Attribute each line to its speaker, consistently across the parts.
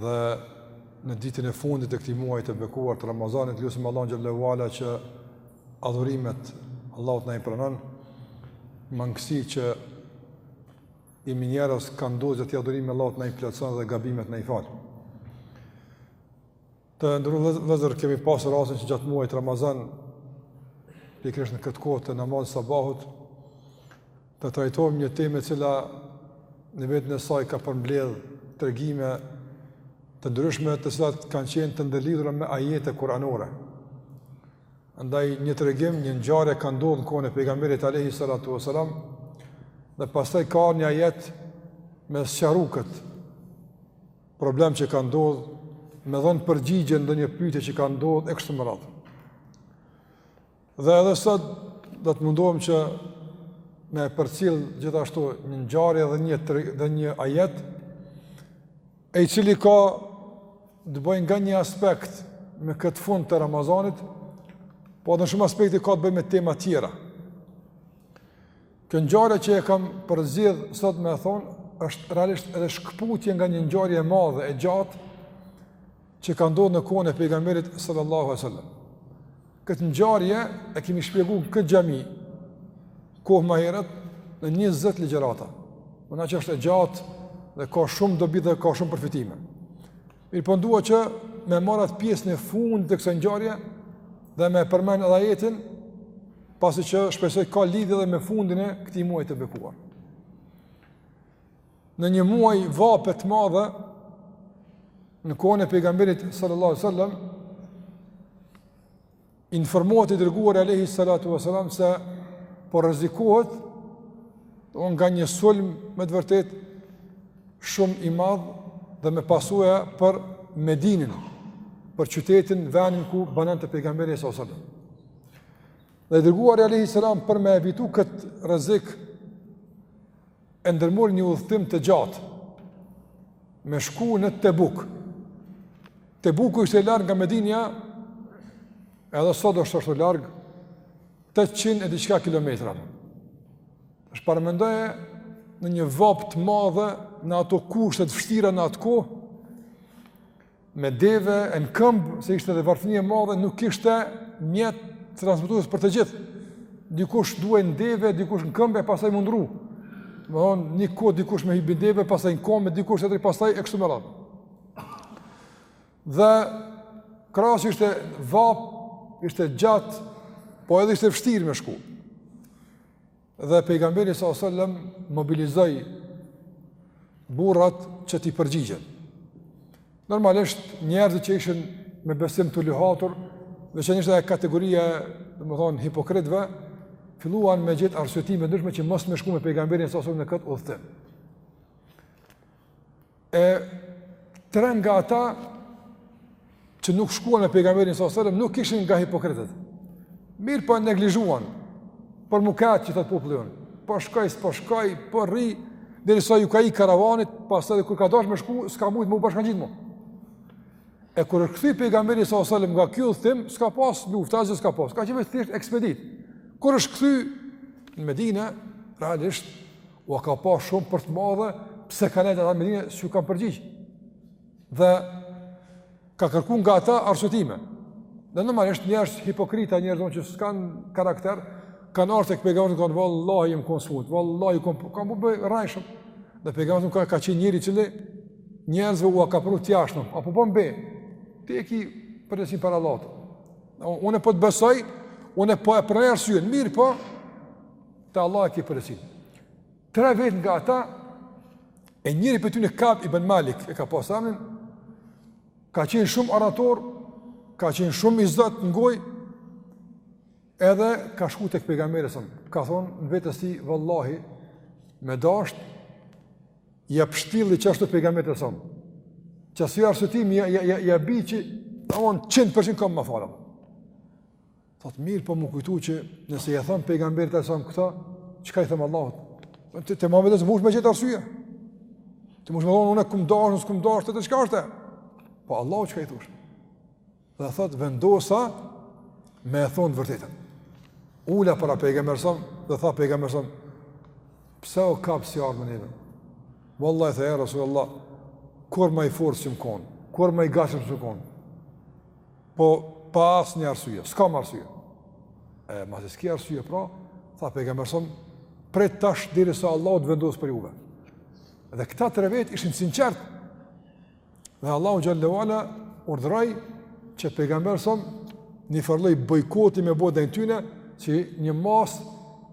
Speaker 1: Dhe në ditën e fundit të këtij muaji të bekuar të Ramazanit, lutim Allahun xhelle ue ala që adhurimet Allahu t'na i pranon. Mangësi që i minjeros kanë dozë të adhurimit Allahut na i plotëson dhe gabimet na i fal. Të nderuar vllezër, kemi pasë rastin që gjatë muajit Ramazan, pikërisht në këtë kohë të namaz sabahut, të trajtojmë një temë e cila në veten e saj ka përmbledh tregime të ndryshme të cilat kanë qenë të ndërlidhura me ajete kuranore. Andaj një tregim, një ngjarje ka ndodhë në kohën e pejgamberit Alejhi Salatu Vesselam dhe pastaj ka ardh një ajet me sqaru këtë problem që ka ndodh, me dhënë përgjigje ndonjë pyetje që ka ndodh e kështu me radhë. Dhe edhe sot do të mundohem që me përcjell gjithashtu një ngjarje dhe një tri, dhe një ajet e i cili ka të bojë nga një aspekt me këtë fund të Ramazanit, po edhe në shumë aspekte ka të bëjë me tema tjera. Kjo ngjarje që e kam përzgjedh sot me e thonë është realisht edhe shkputje nga një ngjarje e madhe e gjatë që ka ndodh në kohën e pejgamberit sallallahu alajhi wasallam. Këtë ngjarje e kemi shpjegu në këtë xhami kohë më herët në 20 ligjërata. Unë që është e gjatë dhe ka shumë dobi dhe ka shumë përfitime. Mirëpo unë dua që me marr at pjesën e fundit të kësaj ngjarje dhe me përmend edhe ajetin, pasi që shpresoj ka lidhje edhe me fundin e këtij muaji të bekuar. Në një muaj vape të madhe, në kohën e pejgamberit sallallahu alajhi wasallam, Informohet i dërguari alejhi salatu ue selam se po rrezikohet nga një sulm me të vërtetë shumë i madh dhe me pasoja për Medinën, për qytetin venin ku banonte pejgamberi alejhi selam. Dhe i dërguari alejhi selam për me evitu këtë rrezik e ndërmorri një udhëtim të gjatë me shku në Tebuk. Tebuku ishte larg nga Medina, edhe sot është ashtu larg, 800 e diçka kilometra. është paramendoje në një vapë të madhe në ato kushte të vështira në atë kohë, me deve e në këmbë, se ishte dhe varfëni e madhe, nuk ishte mjet transportues për të gjithë. Dikush duhej në deve, dikush në këmbë e pastaj m'u ndrru. Domethënë, një kohë dikush me hip n'deve, pastaj në këmbë, dikush tjetri pastaj e kështu me radhë. Dhe krahas që ishte vapë, ishte gjatë, po edhe ishte vështirë me shku. Dhe pejgamberi sallallahu alajhi wasallam mobilizoi burrat që t'i përgjigjen. Normalisht njerëzit që ishin me besim të luhatur, veçanërisht ajo kategoria, domethënë e hipokritëve, filluan me gjetë arsyetime të ndryshme që mos me shku me pejgamberin sallallahu alajhi wasallam në këtë udhëtim. E tre nga ata që nuk shkuan me pejgamberin sallallahu alajhi wasallam nuk ishin nga hipokritët. Mirëpo neglizhuan. Për muket që thot populli jon. Po shkoj, po shkoj, po rri derisa ju ka ik karavani, pastaj kur ka dash me shku, s'ka mujt me ju bashkangjit mo. E kur është kthy pejgamberi sallallahu alajhi wasallam nga ky udhtim, s'ka pas luftë, asgjë s'ka pas. Ka qenë veç thjesht ekspedit. Kur është kthy në Medinë, realisht Ua ka pa shumë për të madhe, pse kanë nejtë ata në Medine, s'ju kanë përgjigj. Dhe ka kërku nga ata arsyetime. Dhe normalisht njerëz hipokrita, njerëz që s'kanë karakter, kanë ardh tek pejgamberi kanë thanë, vallahi jom konë smutë, vallahi konë, kanë po bëjë rajshëm. Dhe pejgamberi ka ka qenë njeri i cili njerëzve u ka pru të jashtëm, a po, po be. Ti e ki përpara Allahut. Unë po të besoj, unë po e pranoj arsyen, mirëpo. Te Allahu e ke përgjegjësinë. Tre vetë nga ata e njëri prej tyre Kab ibn Malik e ka pasur emnin. Ka qenë shumë orator, ka qenë shumë i zot në gojë. Edhe ka shku tek pejgamberi asëm ka thonë në vete t'ti vallahi me dasht ja pshtilli qashtu pejgamberit asëm. Qasi arsyetimi ja ja ja, ja bi që tamam 100% ka me m'falë. Thot mirëpo m'u kujtu që nëse ia thom pejgamberit asëm këto, çka i them Allahut? Ti tamam vetes munesh me gjetë arsye. Ti munesh me thonë unë kum dashur, s'kum dashur ti di çka është. Po Allahut çka i thush? Dhe thot vendosa me e thon të vërtetën. U ula para pejgamberit dhe tha pejgamberi pse o Kab s'ke ardhë me neve. Wallahi ja Rasulullah kurr më i fortë s'jom kon, kurr më i gatshëm s'jom kon. Po pa asnjë arsye, s'kam arsye. E, masi s'ki arsye, pra, tha pejgamberi asëm, prej tash derisa Allah të vendosë për juve. Dhe këta tre vetë ishin të sinqertë. Dhe Allahu xhele ve ala urdhëroi që pejgamberi asëm një farë lloj bojkoti me bo ndaj tyne, si një mas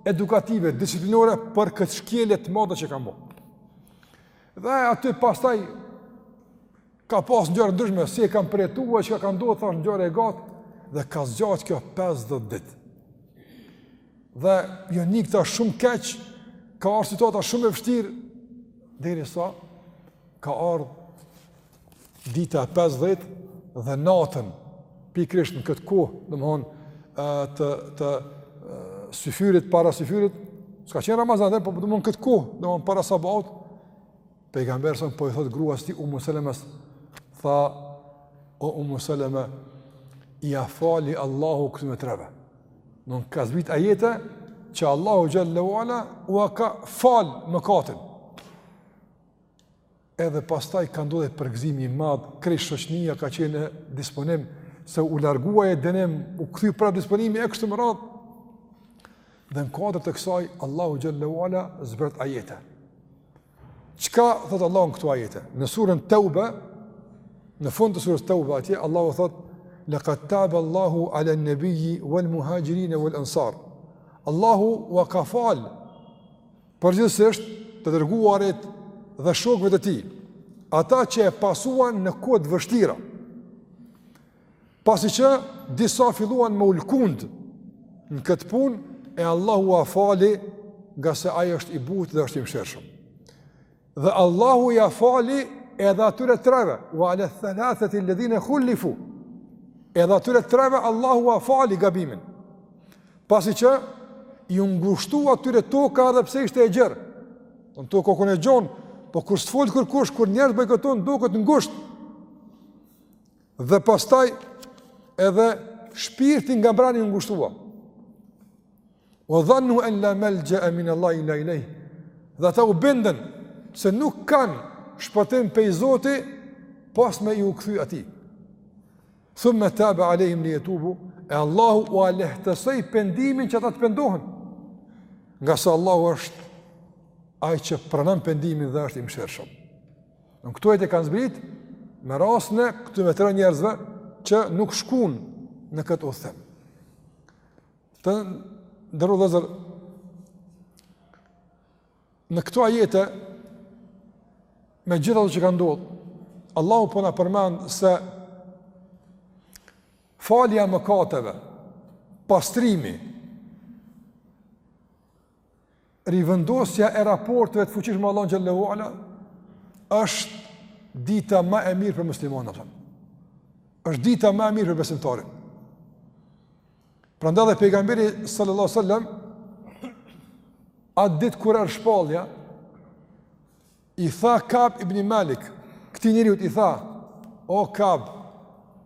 Speaker 1: edukative, disiplinore, për këtë shkelje t'madhe që kan bo. Dhe aty pastaj, Ka pas ngjarje t'ndryshme, si e kanë përjetuar çka ka ndodhur, thash ngjarje e gatë dhe ka zgjatë kjo 50 ditë. Dhe janë ni këta shumë keq, ka ardhur situata shumë e vështirë derisa ka ardhur dita e 50 dhe natën pikërisht në këtë kohë, domthonë të të syfyrit para syfyrit, s'ka qenë Ramazan, po domthonë këtë kohë, domthonë para sabahut, Pejgamberi sa po i thot gruas t'tij Umu Selemes, tha o Umu Seleme, ia fali Allahu këtyne treve. Mu m'ka zbrit ajete, që Allahu xhelle ue ala ua ka fal mëkatin. Edhe pastaj ka ndodh përgëzimi i madh, krejt shoqnia ka qenë n'disponim, se u largua ai dënim, u kthy prap disponimi e kështu me radhë, dhe në kuadër të kësaj, Allahu xhelle ue ala zbret ajete. Çka thotë Allahu në këto ajete? Në surën Tauba, në fund të surës Tauba atje Allahu thotë: "Laqad taba Allahu 'ala an-nabiyyi wal-muhajirin wal-ansar." Allahu ua ka fal përgjithësisht të dërguarit dhe shokëve të tij, ata që e pasuan në kohë të vështira. Pasi që disa filluan me u lkund në këtë punë, e Allahu ua fali ngase ai është i butë dhe është i mëshirshëm. Dhe Allahu ia fali edhe atyre treve, ue ale thelathetil-ledhine khullifu, edhe atyre treve Allahu ua fali gabimin. Pasi që iu ngushtu atyre toka edhe pse ishte e gjërë, toka kon e gjonë, po kur s'fol kërkush, kur njerëzit bojkotojnë, doket ngushtë, Dhe pastaj edhe shpirti nga mbrena iu ngushtua. Ue dhannu en la melxhee minallahi il-la ilejh. Dhe ata u binden se nuk kanë shpëtim pej Zotit pos me iu kthy atij. Thumme tabe alejhim lijetubu e Allahu ua lehtësoi pendimin që ata të pendohen. Ngase Allahu është ai që pranon pendimin dhe është i mëshirshëm. Në këto ajete kanë zbrit, me rastin e këtyne tre njerëzve, që nuk shkun në këtë udhëtim. Të nderuar vëllezër, në këto ajete, me gjithë atë që ka ndodhë, Allahu po na përmend se falja e mëkateve, pastrimi, rivendosja e raporteve të fuqishme me Allahun xhelle ue ala është dita ma e mirë për muslimanin. Është dita ma e mirë për besimtarin. Prandaj dhe pejgamberi sallallahu alajhi wasallam atë ditë kur erdh shpallja I tha Kab ibn Malik, këtij njeriut i tha, o Kab,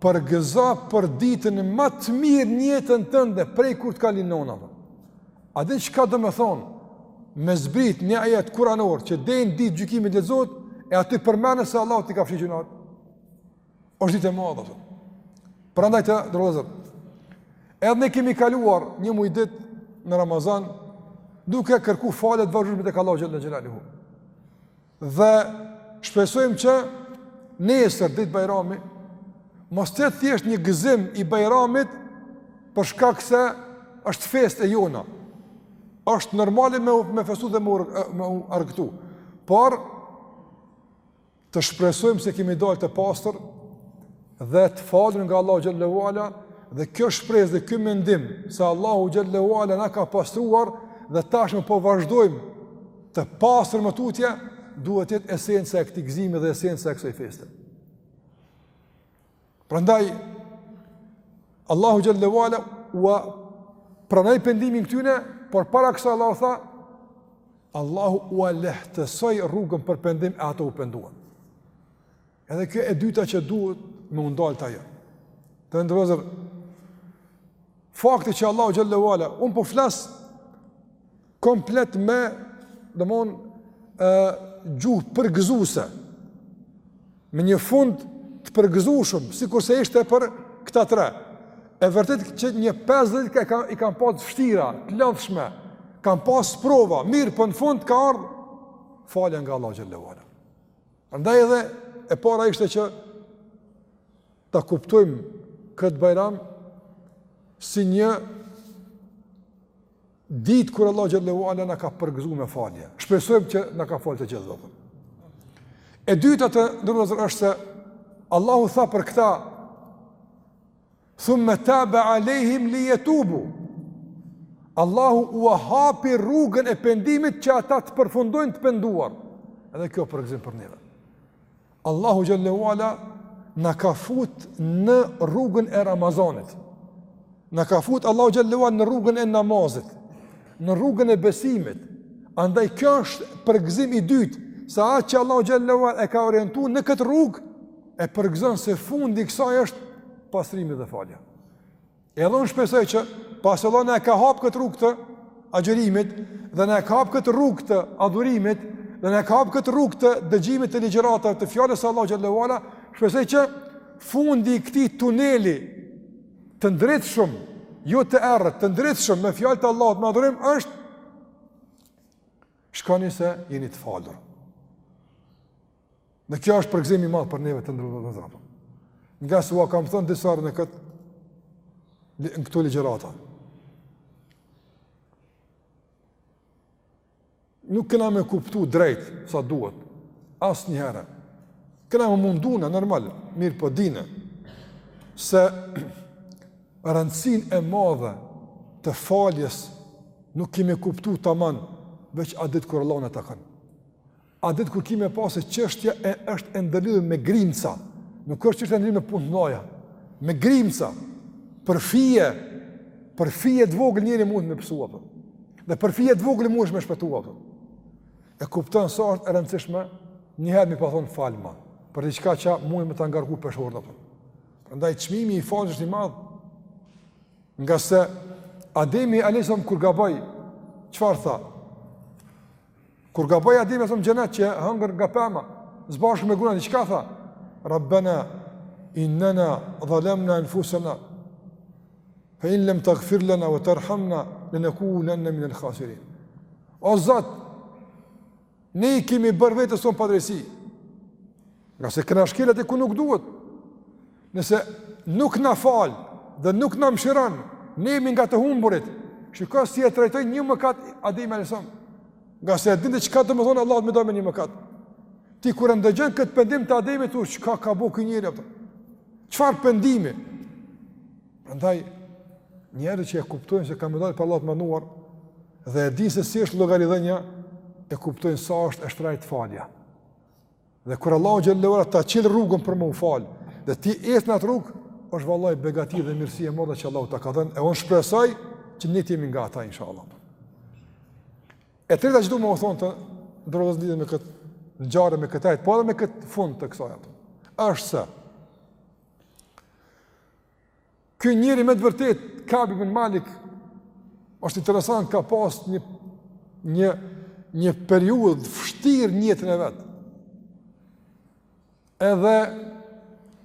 Speaker 1: përgëza për ditën ma të mirë n'jetën tënde, prej kur të ka lind nona. A din çka domethonë, me zbrit një ajet kuranor, që dej n'ditë gjykimit lexohet, e aty përmendet se Allahu t'i ka fshi gjunahet. është ditë e madhe. Prandaj të nderuar vëllezër, edhe ne kemi kaluar një muj ditë në Ramazan, duke kërku falje të vazhdueshme tek Allahu xhelle xhelaluhu. Dhe shpresojmë që nesër ditë bajrami, mos të jetë thjesht një gëzim i bajramit për shkak se është festë e jona. është normale me, me festu dhe me, me u argëtu. Por, Të shpresojmë se kemi dalë të pastër dhe të falur nga Allahu xhelle ue ala dhe kjo shpresë dhe ky mendim se Allahu xhelle ue ala na ka pastruar dhe tashmë po vazhdojmë të pastër më tutje, duhet të jetë esenca e këtij gëzimi dhe esenca e kësaj feste. Prandaj Allahu xhelle ue ala ua pranoi pendimin këtyne, por para kësaj Allahu tha Allahu ua lehtësoi rrugën për pendim e ato u penduan. Edhe kjo e dyta që duhet me u ndal te ajo. Të nderuar vëllezër, fakti që Allahu xhelle ue ala, unë po flasë komplet me domethonë gjuhë përgëzuese me një fund të përgëzueshëm sikurse ishte për këta tre e vërtetë që një 50 ka, ka i kanë pas vështira të lodhshme kanë pas sprova mirëpo në fund ka ardh falja nga Allahu xhelle ue ala prandaj edhe e para ishte që ta kuptojmë këtë bajram si një Ditë kur Allahu xhelle ue ala na ka përgëzuar me falje. Shpresojmë që na ka fal të gjithë Zoti. E dyta të nderuar vëllezër është se Allahu tha për këta Thumma taba alejhim li jetubu Allahu ua hapi rrugën e pendimit që ata të përfundojnë të penduar Edhe kjo përgëzim për neve Allahu xhelle ue ala na ka fut në rrugën e Ramazanit. Na ka fut Allahu xhelle ue ala në rrugën e namazit, në rrugën e besimit. Andaj kjo është përgëzim i dytë, se atë që Allahu xhelle ue ala e ka orientu në këtë rrugë e përgëzon se fundi i kësaj është pastrimi dhe falja. Edhe unë shpresoj që pasi Allahu na e ka hapë këtë rrugë të agjërimit dhe na e ka hapë këtë rrugë të adhurimit dhe na e ka hapë këtë rrugë të dëgjimit të ligjëratave të fjalës së Allahut xhele ue ala shpresoj që fundi i këtij tuneli të ndritshëm jo të errët, të ndritshëm me fjalët e Allahut me adhurim është shkoni se jeni të falur Dhe kjo është përgëzim i madh për neve të nderuar xhemat. Ngase ua kam thënë disa herë në këto, në këto ligjërata. Nuk kena me kuptu drejt sa duhet, asnjëherë. Kena me u mundu ne normal, mirëpo dine, se rëndësinë e madhe të faljes nuk ki me kuptu taman, veç a ditë kur Allahun e takon. A ditë kur ki me pa se çështja është e ndërlidhë me grimca, nuk është çështja e ndërlidhë me punë të mdhaja, me grimca, për fije, për fije të vogël njeri mund me pësu, apo. Dhe për fije të vogël mundësh me shpëtu, apo. E kupton sa është e rëndësishme, njëherë m'i pa thonë falma, për diçka çka mund me ta ngarku peshoren, apo. Prandaj çmimi i faljes është i madh, ngase Ademi alejhi selam kur gaboi, çfarë tha? Kur gaboi Ademi alejhi selam në xhenet që hangër nga pema, së bashku me gruan, çka tha? Rabbana inna zalamna anfusana fa in lam taghfir lana wa tarhamna lanakunanna min al-khasirin. O Zot, ne i kemi bërë vetes sonë padrejtësi. Ngase kena shkel atje ku nuk duhet. Nëse nuk na fal dhe nuk na mëshiron, ne jemi nga të humburit. Shiko si e trajtoi një mëkat Ademi alejhi selam. Ngase e dinte çka do të thonë Allahu me t'dënu me një mëkat. Ti kur e ndëgjon këtë pendim të Ademit, thu çka ka bo ky njeri apo? Çfarë pendimi? Prandaj njerëzit që e kuptojnë se kanë me dalë para Allahut të Madhëruar dhe e dinë se si është llogaridhënia, e kuptojnë sa është e shtrenjtë falja. Dhe kur Allahu xhele ue ala ta çel rrugën për me u fal, dhe ti ec në atë rrugë, është vallahi begati dhe mirësi e madhe që Allahu ta ka dhënë, e unë shpresoj që ne të jemi nga ata inshallah. E treta që du me u thonë të nderuar lidhje me këtë ngjarje me këtë ajet, po edhe me këtë fund të kësaj nate. Është se Ky njeri me të vërtetë, Kab bin Malik, është interesant, ka pas një, një, një periudhë të vështirë në jetën e vet. Edhe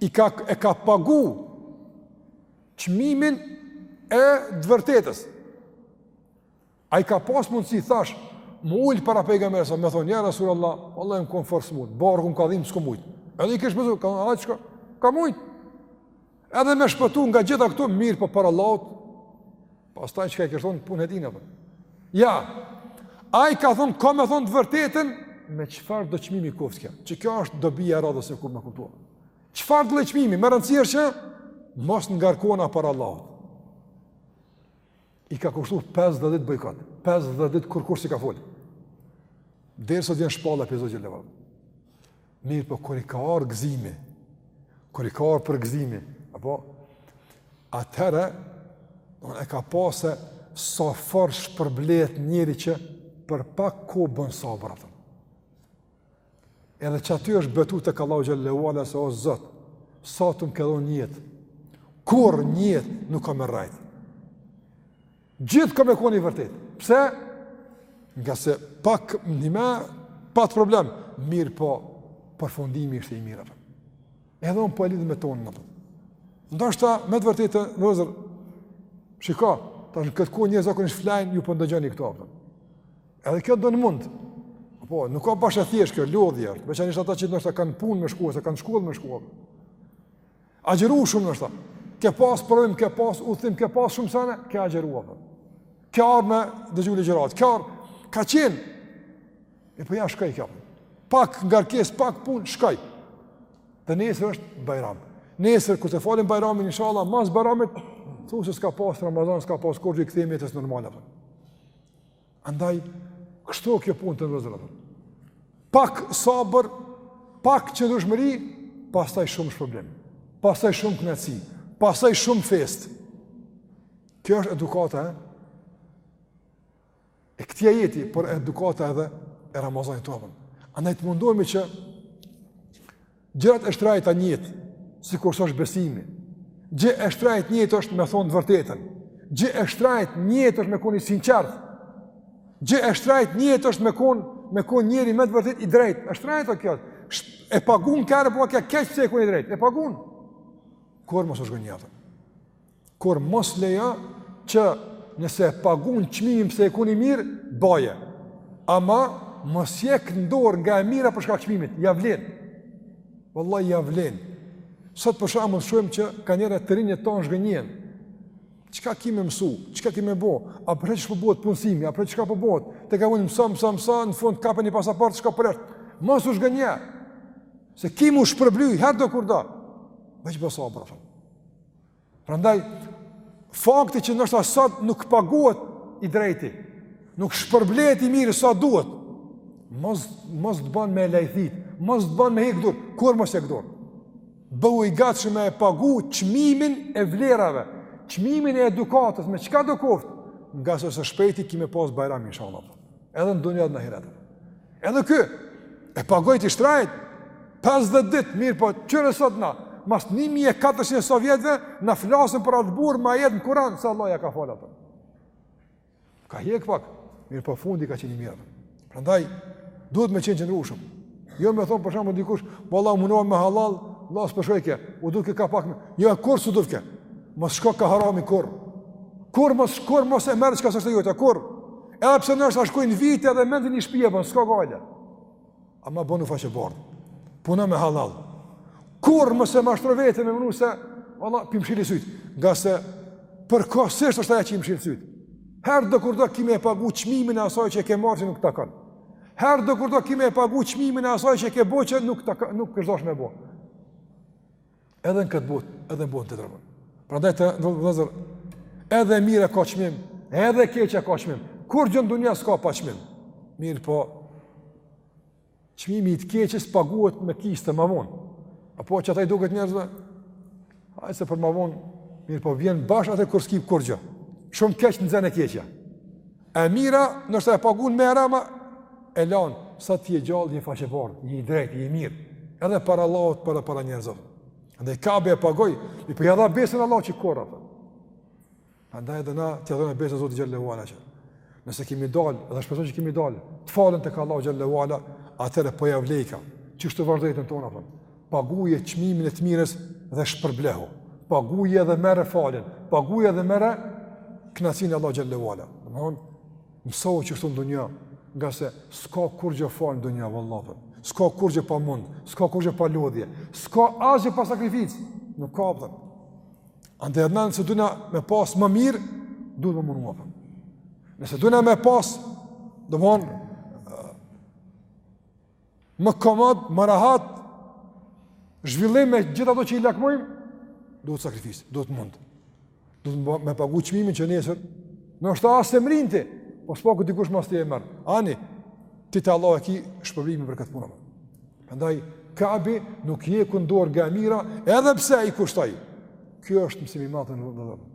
Speaker 1: i ka, e ka pagu çmimin e të vërtetës. Ai ka pas mundësi, thash, me u ulë para pejgamberit sa, me thonë, ja Rasul Allah, vallahi jom konë fort i sëmunë, barku më ka dhimtë, s'kom mujtë. Edhe i kish besu, ka në aqë, ka mujtë. Edhe me shpëtu nga gjitha këto, mirëpo para Allahut, pastaj çka i kish thonë, punë e tina, për. Jo, ai ka thonë, kam me thonë të vërtetën, me çfarëdo çmimi koftë, që kjo është dobia e radhës e kur me kuptu. Çfarëdo çmimi, me rëndësi që, mos ngarkona para Allahut. I ka kushtu 50 ditë bojkot, 50 ditë kurkush s'i ka folë. Derisa t'vjen shpallja prej Zotit xhele ve ala. Mirëpo kur i ka ardh gëzimi, kur i ka ardh përgëzimi, apo, atëherë, e ka pa se sa fort shpërblehet njeri që për pak kohë bon sabër, atëm. Edhe qaty është betu tek Allahu xhele ve ala se o Zot, sa të më ke dhon jetë, kurrë n'jetë nuk kam me rrajt. Gjithë kam me kon i vërtetë. Pse? Ngase pak një me, pat problem, mirëpo, përfundimi ishte i mirë. Edhe unë po e lidh me tonë në të. Ndoshta, me të vërtetë vëllezër, shiko, tash në këtë kohë njerz zakonisht flajnë, ju po ndëgjoni këto. Për. Edhe kjo don mund. Po, nuk o bash e thjeshtë kjo, lodhje është. Veçanërisht ata që ndoshta kanë punë me shku, ose kanë shkollë me shku. Agjërushëm ndoshta. Ke pas problem, ke pas udhëtim, ke pas shumë sene, ke agjëru apo. Ke ardh me dëgju ligjëratë, ke ardh, ka qenë. E po ja shkoi kjo. Pak ngarkesë, pak punë, shkoi. Dhe nesër është bajram. Nesër, kur të falim bajramin, inshallah, mas bajramit, thu se s'ka pas Ramazan, s'ka pas kurrë, i kthehemi jetës normale apo. Andaj, kështu kjo punë të nderuar vëllezër, atëm. Pak sabër, pak qëndrueshmëri, pastaj shumë shpërblim, pastaj shumë knaqësi, pastaj shumë festë. Kjo është edukata, e? E këtij ajeti, por edukata edhe e Ramazanit të atëm. Andaj të mundohemi që Gjërat e shtrajta n'jetë, sikurse është besimi. Gjë e shtrajt n'jetë është me thonë të vërtetën. Gjë e shtrajt n'jetë është me kon i sinqertë. Gjë e shtrajt n'jetë është me kon me kon njeri me të vërtetë i drejtë. E shtrajt o kjo. E pagun kërë, po kjo keqë se e koni i drejtë. E pagun. Kur mos është gënjë Kurrë mos leja që nëse e pagun çmimin pse je kon i mirë, baje. Ama mos hek dorë nga e mira për shkak çmimit, ja vlen. Wallahi ja vlen. Sot për shembull shohim që kanjëherë të rinjtë tonë zhgënjehen. Çka ki me mësu? Çka ki me bë? A për çfarë po bëhet punësimi? A për çfarë po bëhet? Te ka vënë mëso mëso mëso në fund kap një pasaportë shko përjashta. Mos u zhgënje. Se ki me u shpërbly herëdokurdo. Veç beso apo Prandaj fakti që ndoshta sot nuk paguhet i drejti, nuk shpërblehet i miri sa duhet, mos mos të bën me lajthi, mos të bën me hek dorë, kurrë mos hek dorë. Bëhu i gatshëm me pagu çmimin e vlerave, çmimin e edukatës, me çkado koftë, ngase së shpejti ki me pas bajram inshallah. Edhe në dunja edhe në ahiret. Edhe ky, e pagojti shtrejt, 50 ditë, mirëpo, qe sot na, mas 1400 e sa vjetve, na flasim për atë burrë, me ajet në Kuran, se Allahu e ka falë atë. Ka hjek pak, mirëpo fundi ka qenë i mirë. Prandaj, duhet me qenë qëndrueshëm. Jo me thonë, për shembull, dikush, po vallahi u munova me hallall, vallahi s'po shkojke, u duhke ka pak me, jo e kurrë s'u duhke, mos shko kah harami kurrë, kurrë mos, kurrë mos e merr çka s'është e jotja, kurrë, Edhe pse ndoshta shkojnë vite dhe mezi një shpi e bon, s'ka gajle. Ama bënu faqebardhë. Puno me hallall. Kurrë mos e mashtro veten me menu se, valla, p'i mshili sytë. Ngase, përkohësisht është ajo që i mshil sytë. Herëdokur do ki me e pagu çmimin e asaj që e ke marrë që nuk të takon. Herëdokur do ki me e pagu çmimin e asaj që e ke bo që nuk ka, nuk është dasht me bo. Edhe në këtë botë, edhe në botën tjetër. Prandaj të vëllezër, edhe e mira ka çmim, edhe e keqja ka çmim. Kurgjë n'dunja s'ka pa çmim. Mirëpo, çmimi i të keqes paguhet me kiste më vonë. Apo që ata i duket njerëzve, hajt se për më vonë, mirëpo vjen bash atëherë kur s'ki kurgjë. Shumë keq nxen e keqja. E mira, ndoshta e pagun me rama, e lanë, sa t'je gjallë je faqebardhë, je i drejtë, je i mirë, edhe para Allahut, para para njerëzve. Andaj Kabi e pagoi, i përja po dha besën Allahut që i kora. Për. Andaj edhe na t'ja dhamë besën Zotit xhele ve ala që nëse kemi dalë, edhe shpresoj që kemi dalë, të falun te ka Allahu xhele ve ala, atëherë po ja vlejka, qështu vazhdo jetën tonë. Për. Paguje çmimin e të mirës dhe shpërblehu. Paguje dhe merre faljen. Paguje dhe merre kënaqësinë e Allahut xhele ve ala. Domthon, mësohu qështu në dunja ngase s'ka kurgjë falë në dunja, vëllazën, s'ka kurgjë pa mund, s'ka kurgjë pa lodhje, s'ka asgjë pa sakrificë, nuk ka pëtën. Andaj edhe nëse duna me pas më mirë, duhet me u mundu pëtën. Nëse duna me pas, do mon, më komod, më rahat, zhvillim e gjitha ato që i lakmojmë, duhet sakrificë, duhet mund. Duhet me pagu çmimin që nesër, ndoshta as s'e mërrin ti, po s'paku dikush mas teje e merr. Ani, ti te Allahu e ki shpërblimin për këtë punë. Andaj, Kabi nuk hjeku dorë nga e mira, edhe pse i kushtoi. Kjo është mësimi i madh në vëndë dhe dhe.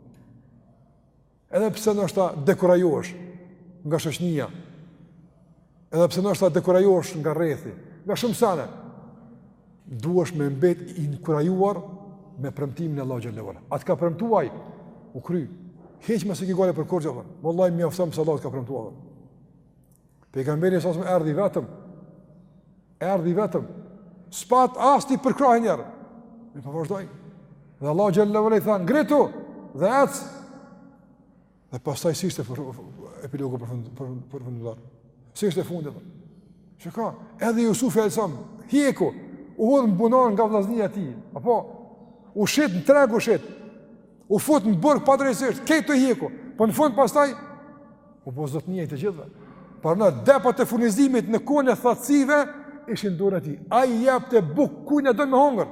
Speaker 1: Edhe pse ndoshta dekurajohesh nga shoqnia, edhe pse ndoshta dekurajohesh nga rrethi, nga shumë sene, duhesh me mbet i inkurajuar me premtimin e Allahu xhele ue ala. A të ka premtuar u kry. Hiç mos ki gajle për kurgjë, valla. Wallahi mjafton se Allahu të ka premtuar. Pejgamberi a.s. erdhi vetëm. Erdhi vetëm. S'pat asnji përkrahje njëherë. Mirëpo vazhdoi. Dhe Allahu xhele ue ala i tha, "Ngritu dhe ec." Dhe pastaj si ishte epilogu përfundimtar. Si ishte fundi? Shiko, edhe Jusufi a.s. hjeku, u hodh në bunar nga vllaznia e tij. Apo u shit në treg, u shit. U fut në burg padrejtësisht, krejt hjeku, po në fund pastaj u bë zotni i të gjithëve. Po depot e furnizimit në kohën e thatësive ishin n'dorë t'tij. Ai jepte bukë kujna don me hangër.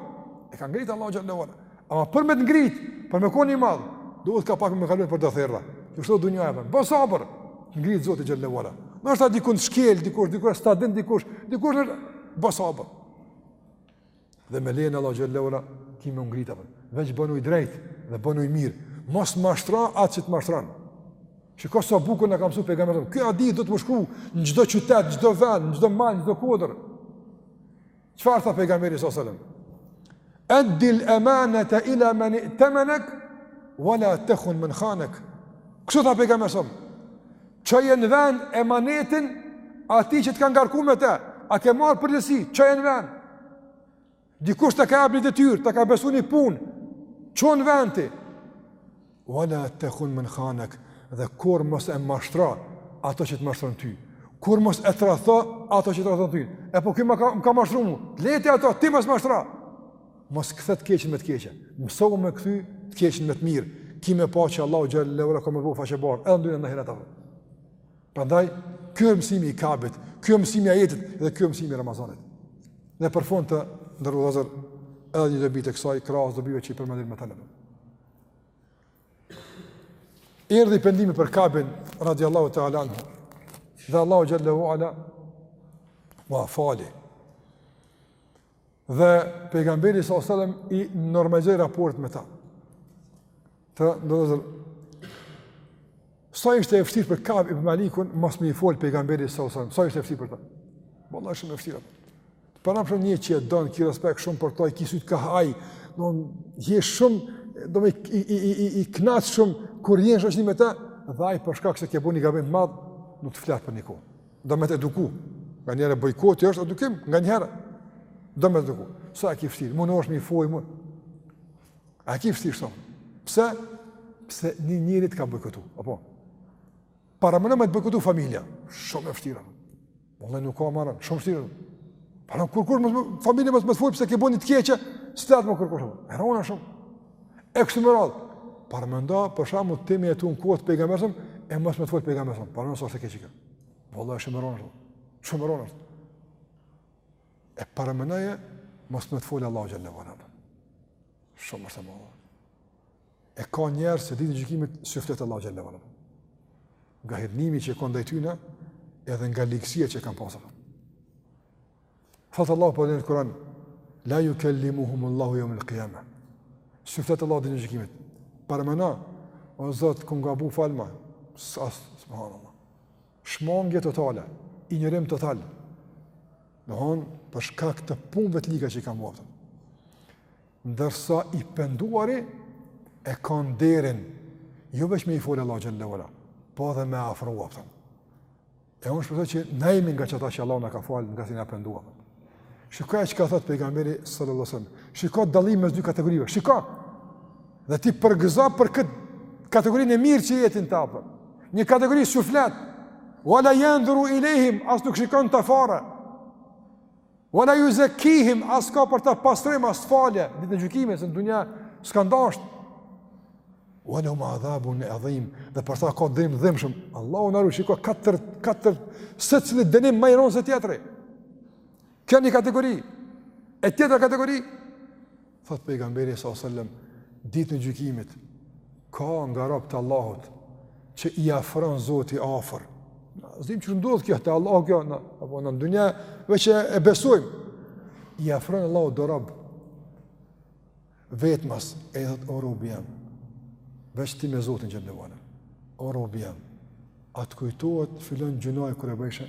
Speaker 1: E ka ngrit Allahu xhele ue ala. Ama për me të ngrit, për me kon i madh, duhet nga pak me kalu nëpër therra. Kështu dynjaja, vëlla. Bë sabër. T'ngrit Zoti xhele ue ala. Do të thotë diku të shkel, diku diku të stadin diku, diku të bë sabër. dhe me lejen e Allahut xhele ue ala ki me u ngrit prapë. Veç bënu i drejt dhe bënu i mirë. Mos mashtra atë që të mashtran. Shiko sa bukur na ka mësu pejgamberi a.s. Ky hadith do me u shkru në çdo qytet, në çdo vend, në çdo mal, në çdo kodër. Çfarë tha pejgamberi alejhi selam: Eddil emanete ila men i'temenek, wa la tekhun men khanek. Kështu tha pejgamberi a.s. Çoje në vend emanetin atij që të ka ngarkuar me të. A ke marrë përgjegjësi, çoje në vend. Dikush të ka jap një detyrë, të ka besu një punë, çon n'vend ti. Wa la tekhun men khanek, dhe kurrë mos e mashtro atë që të mashtron ty, kurrë mos e tradhto atë që të tradhton ty, e po ky më ka, ka mashtru mu, le ti atë, ti mos mashtro. Mos kthe të keqen me të keqe. Mësohu me kthy të keqen me të mirë. Ki me pa që Allahu xhele ue ala ka me t'bo faqebardhë, edhe në dynja n'ahiret. Prandaj ky është mësimi i Kabit, ky është mësimi i ajetit dhe ky është mësimi i Ramazanit. Në përfundim, të nderuar vëllezër, edhe një dobi të kësaj krahas dobive që i përmendëm deri tani. Erdhi pendimi për Kabin radiallahu ta'ala anhu dhe Allahu xhele ue ala ua fali. Dhe pejgamberi alejhi selam i normalizoi raportet me ta. Të nderuar vëllezër. Sa ishte e vështirë për Kab ibn Malikun mos me i fol pejgamberi alejhi selam. Sa ishte e vështirë për ta. Valla shumë e vështirë. Për një person që e donë, ki respekt shumë për ta, i ki sytë kah ai, e don shumë, do me i, i, i, i, knaqesh shumë, kur je në shoqni me ta, dhe ai për shkak se ke bo një gabim t'madh, nuk të flet për një kohë. Do me të eduku. Nganjëherë bojkoti është edukim, nganjëherë. Do me të eduku. Sa e ki fështirë, më në është mi fojë, më. A e ki fështirë, sa? Pse? Pse një njeri të ka bojkotu, apo? Parameno me të bojkotu familja. Shumë e fështirë, Më nuk ka marën, shumë fështirë. Para kur kur familja mos me të folë, pse ke bo një të keqe, së të atë më kur kur shumë. E rondë shumë. E kështu me radhë. Parameno, për shembull të kemi jetu në kohë të pejgamberit, e mos me të folë pejgamberi. Parameno sa është e keqe kërë. Vallahi është e rondë është. Shumë e rondë është. E paramenoje, mos me të folë Allahu xhele ve ala. Shumë është e rondë. E ka njerëz se ditën e gjykimit s'u flet Allahu xhele ve ala. Nga hidhnimi që e ka ndaj tyne, edhe nga ligësia që e kanë pas. Thotë Allahu për ta në Kur'an, La jukellimuhumullahu jeumel kijama. S'u flet Allahu ditën e gjykimit. Parameno, o Zot, kena gabu falma. Së asë, subhanallah. Shmangje totale, injorim total. Domethonë, për shkak të punëve të liga që i kanë bo ata. Ndërsa i penduari, e ka nderin, jo veç me i folë Allahu xhele ve ala, po edhe me afru afër. E unë shpresoj që na jemi nga qata që Allahu na ka falë ngase jena pendu. Shiko çka thotë pejgamberi sallallahu sallam. Shiko dallimin mes dy kategorive. Shiko. Dhe t'i përgëzoj për këtë kategorinë e mirë që jetin të apër. Një kategori s'u flet. Va la jandhuru ilejhim, as nuk shikon ta fare. Wa la yuzakkihim as ka për ta pastrim as falje ditën e gjykimit se në dunja s'kanë dasht. Wa lahum adhabun adhim. Dhe për ta ka dënim të dhimshëm. Allahu na ruajt, shiko katër katër secili dënim më i rëndë se tjetri. Kjo një kategori. E tjetra kategori Thot pejgamberi sa sallam, ditën e gjykimit, ka nga robt e Allahut, që i afron zoti afër. Na s'dim qysh ndodh kjo, te Allahu kjo, na, apo në dunja, veç e, e besojmë. I afron Allahu do rob, vetmas, e thotë o robi jem, veç ti me zotin xhele ve ala, o robi jem, a të kujtohet filon gjynah kur e bojshe,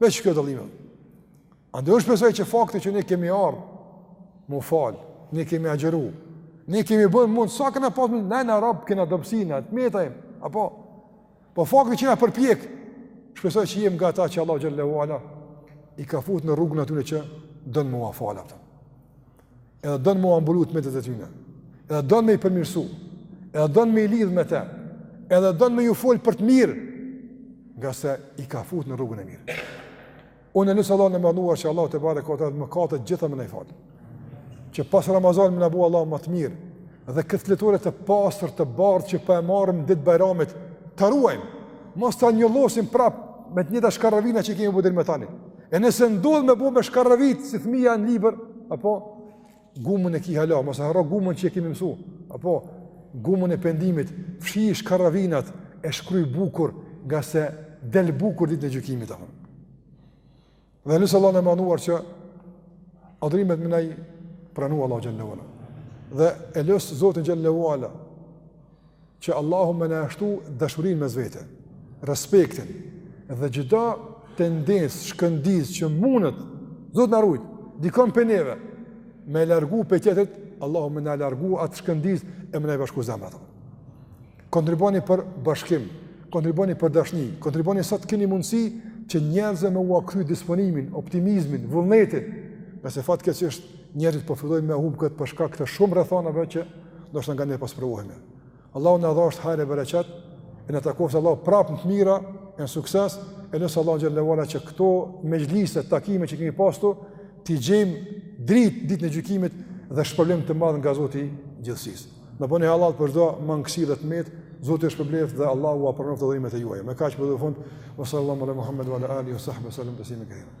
Speaker 1: Veç kjo dallime. Andaj unë shpresoj që fakti që ne kemi ardh mu fal, ne kemi agjëru, ne kemi bën mund sa kena pas mund, na rob kena dobësi kena të meta, apo po fakti që jena përpjek, shpresoj që jem nga ata që Allahu xhele ve ala i ka fut në rrugën e atyne që don me ua fal ata. Edhe don me ua mbulu të metat e tyne. Edhe don me i përmirësu. Edhe don me i lidh me të. Edhe don me ju fol për të mirë, ngase i ka fut në rrugën e mirë. Unë e lus Allahun e madhëruar që Allahu tebareke ue teala mëkatet gjitha me na i fal. Që pas Ramazanit me na bo Allahu ma të mirë dhe këtë fletore të pastër të bardhë që po e marrim ditën e Bajramit ta ruajmë, mos ta njollosim prapë me të njëta shkarravina që i kemi bo deri më tani. E nëse ndodh me bo me shkarravit si fëmija në libër, apo gumën e ki hala, mos e harro gumën që e kemi mësu, apo gumën e pendimit, fshi i shkarravinat, e shkruj bukur, ngase del bukur ditën e gjykimit, apo. Dhe e lus Allahun e madhëruar që adhurimet me na i pranu Allahu xhele ue ala. Dhe e lus Zotin xhele ue ala që Allahu me na e shtu dashurinë mes vete, respektin dhe çdo tendencë shkëndijë që munet, Zoti na rujt, dikon pej neve me largu pej tjetrit, Allahu me na e largu atë shkëndijë e me na i bashku zemrat. Kontribuoni për bashkim, kontribuoni për dashni, kontribuoni sa të keni mundësi që njerëzve me ua kthy disponimin, optimizmin, vullnetin, meqenëse fatkeqësisht njerëzit po fillojnë me humb këtë për shkak të shumë rrethanave që ndoshta nga ne po sprovohemi. Allahu na dhashtë hajr e bereqet, e na takoftë Allahu prapë në të mira, e në sukses, e e lus Allahun xhele ue ala që këto mexhlise, takime që kemi pasur, t'i gjejmë dritë ditën e gjykimit dhe shpërblim të madh nga Zoti i gjithësisë. Na bëni hallall për çdo mangësi dhe të metë, Zoti ju shpërbleftë dhe Allahu ua pranoftë adhurimet e juaja. Me kaq e përfundoj, wa sallam ala Muhammed wa ala alihi wa sahbihi wa sallam taslimen kethira.